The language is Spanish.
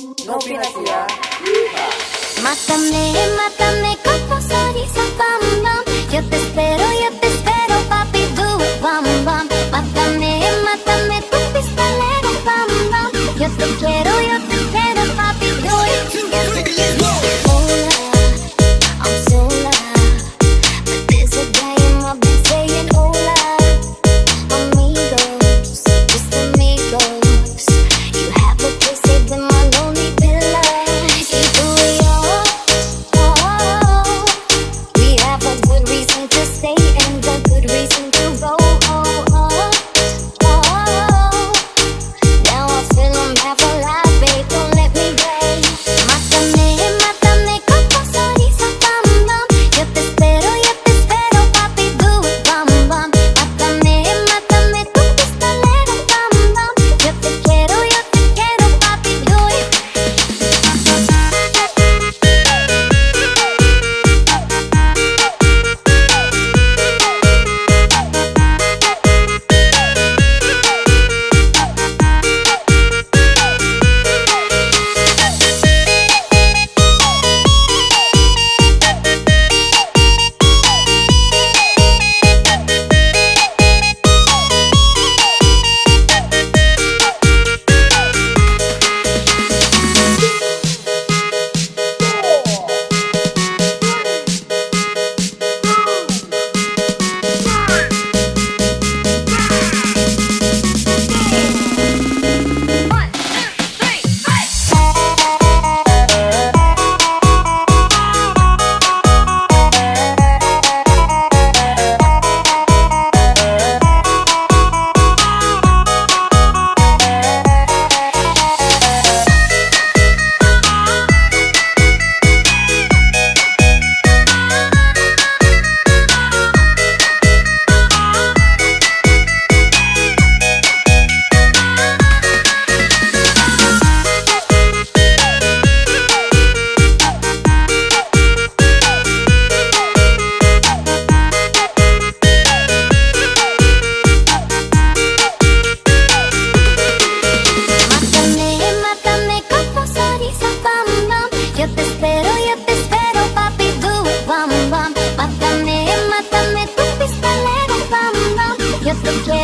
No financiar. Mátame, mátame con tu sonrisa, bam, bam. Yo te espero, yo te espero, papi, tú, bam, bam.